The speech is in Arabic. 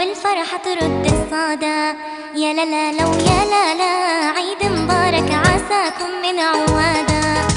والفرحة ترد الصدى؟ يا لا لا لو يا لا لا عيد مبارك عساكم من عواده